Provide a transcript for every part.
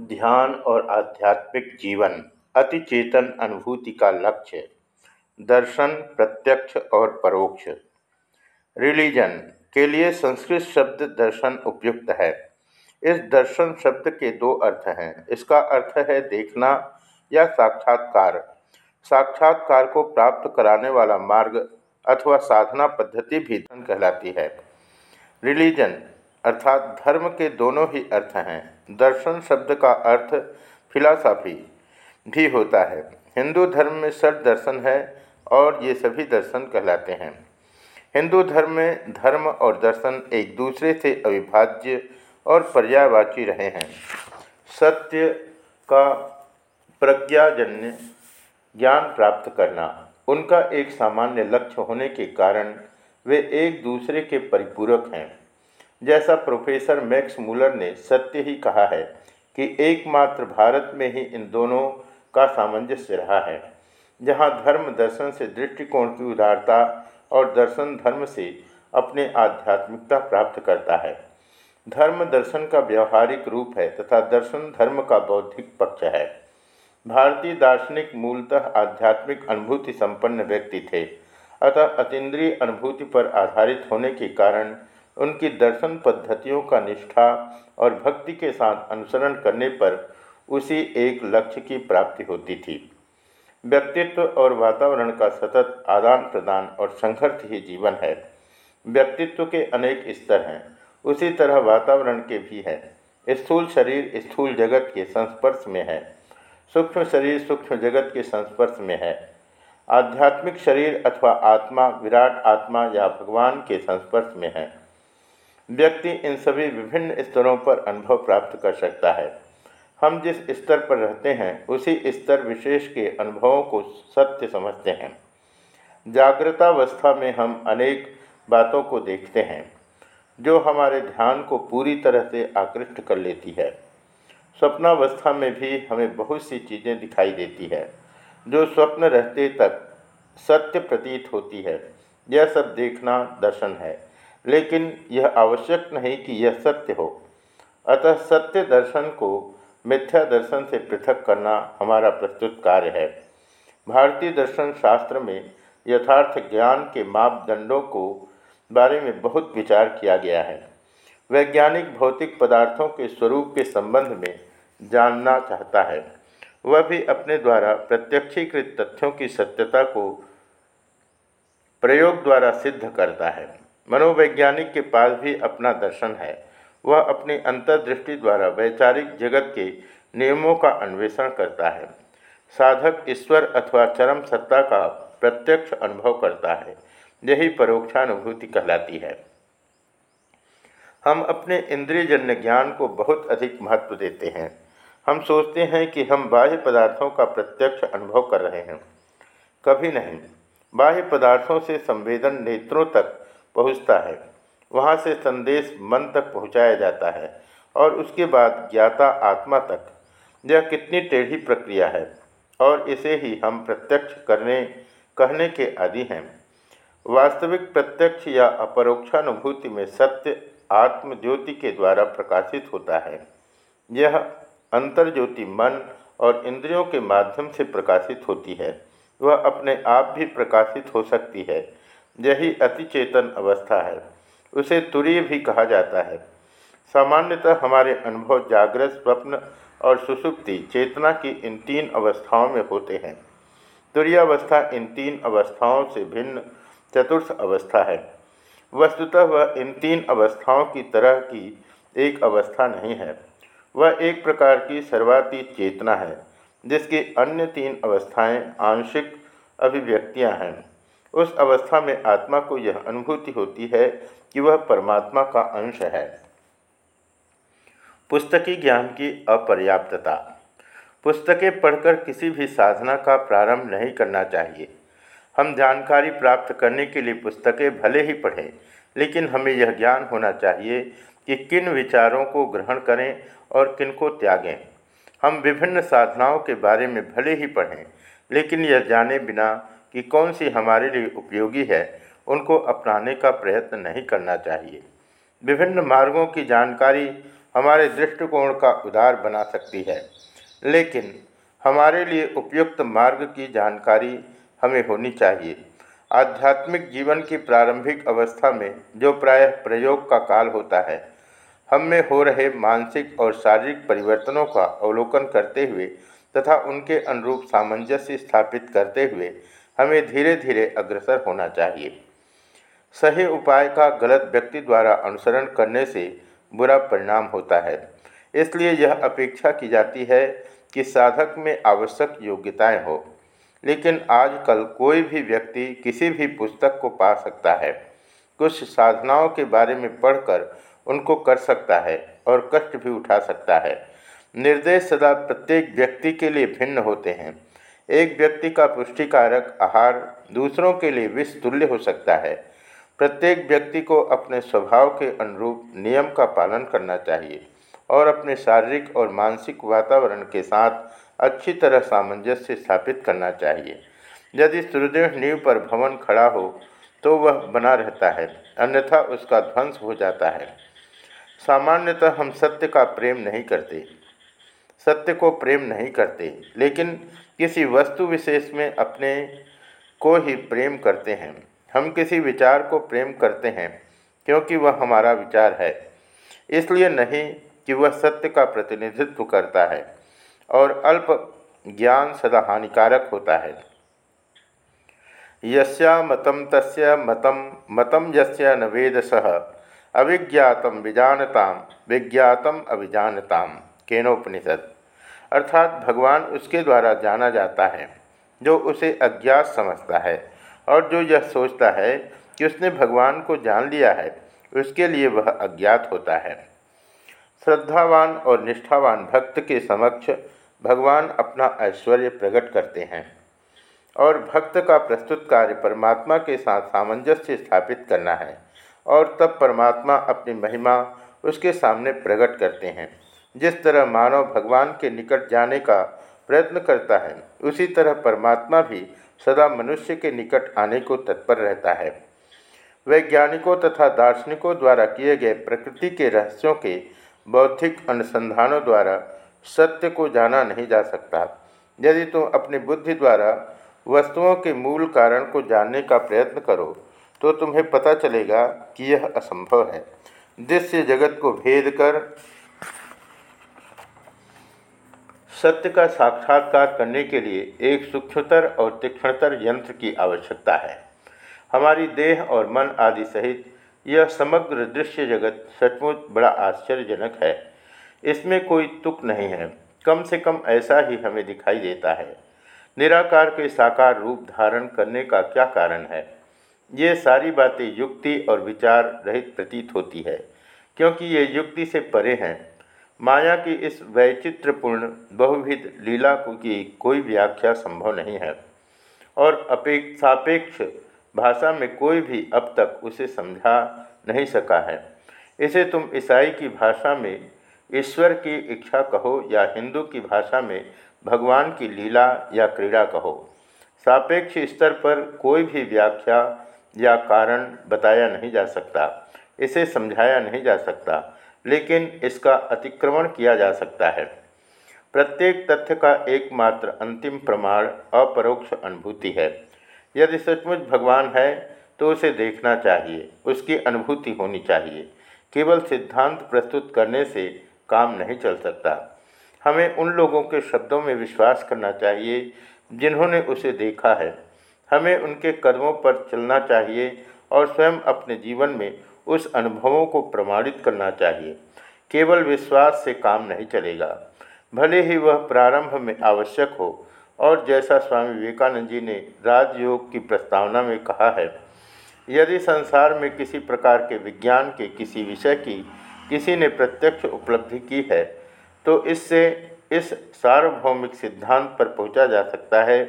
ध्यान और आध्यात्मिक जीवन, अति चेतन अनुभूति का लक्ष्य, दर्शन, प्रत्यक्ष और परोक्ष। रिलीजन के लिए संस्कृत शब्द दर्शन उपयुक्त है। इस दर्शन शब्द के दो अर्थ हैं। इसका अर्थ है देखना या साक्षात्कार। साक्षात्कार को प्राप्त कराने वाला मार्ग अथवा साधना पद्धति भी कहलाती है। रिलीजन अर्थात धर्म के दोनों ही अर्थ हैं। दर्शन शब्द का अर्थ फिलासफी भी होता है। हिंदू धर्म में सठ दर्शन है और ये सभी दर्शन कहलाते हैं। हिंदू धर्म में धर्म और दर्शन एक दूसरे से अविभाज्य और पर्यायवाची रहे हैं। सत्य का प्रज्ञाजन्य ज्ञान प्राप्त करना, उनका एक सामान्य लक्ष्य होने के कारण वे एक दूसरे के परिपूरक हैं। जैसा प्रोफेसर मैक्स मूलर ने सत्य ही कहा है कि एकमात्र भारत में ही इन दोनों का सामंजस्य रहा है, जहाँ धर्म दर्शन से दृष्टिकोण की उदारता और दर्शन धर्म से अपने आध्यात्मिकता प्राप्त करता है। धर्म दर्शन का व्यवहारिक रूप है तथा दर्शन धर्म का बौद्धिक पक्ष है। भारतीय दार्शनिक मूलतः आध्यात्मिक अनुभूति संपन्न व्यक्ति थे, अतः अतीन्द्रिय अनुभूति पर आधारित होने के कारण उनकी दर्शन पद्धतियों का निष्ठा और भक्ति के साथ अनुसरण करने पर उसी एक लक्ष्य की प्राप्ति होती थी। व्यक्तित्व और वातावरण का सतत आदान प्रदान और संघर्ष ही जीवन है। व्यक्तित्व के अनेक स्तर हैं, उसी तरह वातावरण के भी हैं। स्थूल शरीर स्थूल जगत के संस्पर्श में है। सूक्ष्म शरीर सूक्ष्म जगत के संस्पर्श में है। आध्यात्मिक शरीर अथवा आत्मा विराट आत्मा या भगवान के संस्पर्श में है। व्यक्ति इन सभी विभिन्न स्तरों पर अनुभव प्राप्त कर सकता है। हम जिस स्तर पर रहते हैं, उसी स्तर विशेष के अनुभवों को सत्य समझते हैं। जागृतावस्था में हम अनेक बातों को देखते हैं, जो हमारे ध्यान को पूरी तरह से आकृष्ट कर लेती है। स्वप्नावस्था में भी हमें बहुत सी चीज़ें दिखाई देती है, जो स्वप्न रहते तक सत्य प्रतीत होती है। यह सब देखना दर्शन है। लेकिन यह आवश्यक नहीं कि यह सत्य हो। अतः सत्य दर्शन को मिथ्या दर्शन से पृथक करना हमारा प्रस्तुत कार्य है। भारतीय दर्शन शास्त्र में यथार्थ ज्ञान के मापदंडों को बारे में बहुत विचार किया गया है। वैज्ञानिक भौतिक पदार्थों के स्वरूप के संबंध में जानना चाहता है। वह भी अपने द्वारा प्रत्यक्षीकृत तथ्यों की सत्यता को प्रयोग द्वारा सिद्ध करता है। मनोवैज्ञानिक के पास भी अपना दर्शन है। वह अपनी अंतर्दृष्टि द्वारा वैचारिक जगत के नियमों का अन्वेषण करता है। साधक ईश्वर अथवा चरम सत्ता का प्रत्यक्ष अनुभव करता है। यही परोक्षानुभूति कहलाती है। हम अपने इंद्रियजन्य ज्ञान को बहुत अधिक महत्व देते हैं। हम सोचते हैं कि हम बाह्य पदार्थों का प्रत्यक्ष अनुभव कर रहे हैं। कभी नहीं। बाह्य पदार्थों से संवेदन नेत्रों तक पहुँचता है। वहाँ से संदेश मन तक पहुँचाया जाता है और उसके बाद ज्ञाता आत्मा तक। यह कितनी टेढ़ी प्रक्रिया है और इसे ही हम प्रत्यक्ष करने, कहने के आदि हैं। वास्तविक प्रत्यक्ष या अपरोक्षानुभूति में सत्य आत्मज्योति के द्वारा प्रकाशित होता है। यह अंतर्ज्योति मन और इंद्रियों के माध्यम से प्रकाशित होती है। वह अपने आप भी प्रकाशित हो सकती है। यही अतिचेतन अवस्था है। उसे तुरीय भी कहा जाता है। सामान्यतः हमारे अनुभव जागृत, स्वप्न और सुसुप्ति, चेतना की इन तीन अवस्थाओं में होते हैं। तुरीयावस्था इन तीन अवस्थाओं से भिन्न चतुर्थ अवस्था है। वस्तुतः वह इन तीन अवस्थाओं की तरह की एक अवस्था नहीं है। वह एक प्रकार की सर्वातीत चेतना है, जिसकी अन्य तीन अवस्थाएँ आंशिक अभिव्यक्तियाँ हैं। उस अवस्था में आत्मा को यह अनुभूति होती है कि वह परमात्मा का अंश है। पुस्तकी ज्ञान की अपर्याप्तता। पुस्तकें पढ़कर किसी भी साधना का प्रारंभ नहीं करना चाहिए। हम जानकारी प्राप्त करने के लिए पुस्तकें भले ही पढ़ें, लेकिन हमें यह ज्ञान होना चाहिए कि किन विचारों को ग्रहण करें और किन को त्यागें। हम विभिन्न साधनाओं के बारे में भले ही पढ़ें, लेकिन यह जाने बिना कि कौन सी हमारे लिए उपयोगी है, उनको अपनाने का प्रयत्न नहीं करना चाहिए। विभिन्न मार्गों की जानकारी हमारे दृष्टिकोण का उदार बना सकती है, लेकिन हमारे लिए उपयुक्त मार्ग की जानकारी हमें होनी चाहिए। आध्यात्मिक जीवन की प्रारंभिक अवस्था में जो प्रायः प्रयोग का काल होता है, हम में हो रहे मानसिक और शारीरिक परिवर्तनों का अवलोकन करते हुए तथा उनके अनुरूप सामंजस्य स्थापित करते हुए हमें धीरे धीरे अग्रसर होना चाहिए। सही उपाय का गलत व्यक्ति द्वारा अनुसरण करने से बुरा परिणाम होता है। इसलिए यह अपेक्षा की जाती है कि साधक में आवश्यक योग्यताएँ हो। लेकिन आजकल कोई भी व्यक्ति किसी भी पुस्तक को पा सकता है। कुछ साधनाओं के बारे में पढ़कर उनको कर सकता है और कष्ट भी उठा सकता है। निर्देश सदा प्रत्येक व्यक्ति के लिए भिन्न होते हैं। एक व्यक्ति का पुष्टिकारक आहार दूसरों के लिए विष तुल्य हो सकता है। प्रत्येक व्यक्ति को अपने स्वभाव के अनुरूप नियम का पालन करना चाहिए और अपने शारीरिक और मानसिक वातावरण के साथ अच्छी तरह सामंजस्य स्थापित करना चाहिए। यदि सुरदेव नींव पर भवन खड़ा हो तो वह बना रहता है, अन्यथा उसका ध्वंस हो जाता है। सामान्यतः हम सत्य का प्रेम नहीं करते। सत्य को प्रेम नहीं करते, लेकिन किसी वस्तु विशेष में अपने को ही प्रेम करते हैं। हम किसी विचार को प्रेम करते हैं, क्योंकि वह हमारा विचार है। इसलिए नहीं कि वह सत्य का प्रतिनिधित्व करता है, और अल्प ज्ञान सदा हानिकारक होता है। यस्या मतम तस्य मतम मतम यस्य न वेद सह अविज्ञातम विजानताम, विज्ञातम अभिजानताम केनोपनिषद अर्थात भगवान उसके द्वारा जाना जाता है, जो उसे अज्ञात समझता है और जो यह सोचता है कि उसने भगवान को जान लिया है, उसके लिए वह अज्ञात होता है। श्रद्धावान और निष्ठावान भक्त के समक्ष भगवान अपना ऐश्वर्य प्रकट करते हैं और भक्त का प्रस्तुत कार्य परमात्मा के साथ सामंजस्य स्थापित करना है और तब परमात्मा अपनी महिमा उसके सामने प्रकट करते हैं। जिस तरह मानव भगवान के निकट जाने का प्रयत्न करता है, उसी तरह परमात्मा भी सदा मनुष्य के निकट आने को तत्पर रहता है। वैज्ञानिकों तथा दार्शनिकों द्वारा किए गए प्रकृति के रहस्यों के बौद्धिक अनुसंधानों द्वारा सत्य को जाना नहीं जा सकता। यदि तुम अपनी बुद्धि द्वारा वस्तुओं के मूल कारण को जानने का प्रयत्न करो तो तुम्हें पता चलेगा कि यह असंभव है। दृश्य जगत को भेद कर सत्य का साक्षात्कार करने के लिए एक सूक्ष्मतर और तीक्ष्णतर यंत्र की आवश्यकता है। हमारी देह और मन आदि सहित यह समग्र दृश्य जगत सचमुच बड़ा आश्चर्यजनक है। इसमें कोई तुक नहीं है। कम से कम ऐसा ही हमें दिखाई देता है। निराकार के साकार रूप धारण करने का क्या कारण है? ये सारी बातें युक्ति और विचार रहित प्रतीत होती है, क्योंकि ये युक्ति से परे हैं। माया की इस वैचित्रपूर्ण, बहुविध लीला की कोई व्याख्या संभव नहीं है और अपेक्षापेक्ष भाषा में कोई भी अब तक उसे समझा नहीं सका है। इसे तुम ईसाई की भाषा में ईश्वर की इच्छा कहो या हिंदू की भाषा में भगवान की लीला या क्रीड़ा कहो। सापेक्ष स्तर पर कोई भी व्याख्या या कारण बताया नहीं जा सकता, इसे समझाया नहीं जा सकता। लेकिन इसका अतिक्रमण किया जा सकता है। प्रत्येक तथ्य का एकमात्र अंतिम प्रमाण अपरोक्ष अनुभूति है। यदि सचमुच भगवान है तो उसे देखना चाहिए, उसकी अनुभूति होनी चाहिए। केवल सिद्धांत प्रस्तुत करने से काम नहीं चल सकता। हमें उन लोगों के शब्दों में विश्वास करना चाहिए, जिन्होंने उसे देखा है। हमें उनके कदमों पर चलना चाहिए और स्वयं अपने जीवन में उस अनुभवों को प्रमाणित करना चाहिए। केवल विश्वास से काम नहीं चलेगा। भले ही वह प्रारंभ में आवश्यक हो, और जैसा स्वामी विवेकानंद जी ने राजयोग की प्रस्तावना में कहा है, यदि संसार में किसी प्रकार के विज्ञान के किसी विषय की किसी ने प्रत्यक्ष उपलब्धि की है तो इससे इस सार्वभौमिक सिद्धांत पर पहुँचा जा सकता है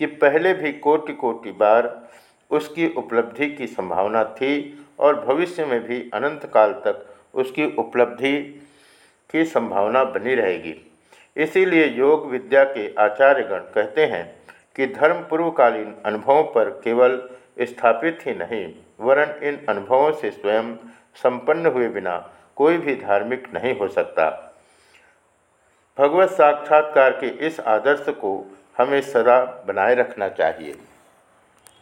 कि पहले भी कोटि कोटि बार उसकी उपलब्धि की संभावना थी और भविष्य में भी अनंत काल तक उसकी उपलब्धि की संभावना बनी रहेगी। इसीलिए योग विद्या के आचार्यगण कहते हैं कि धर्म पूर्वकालीन अनुभवों पर केवल स्थापित ही नहीं, वरन इन अनुभवों से स्वयं संपन्न हुए बिना कोई भी धार्मिक नहीं हो सकता। भगवत साक्षात्कार के इस आदर्श को हमें सदा बनाए रखना चाहिए।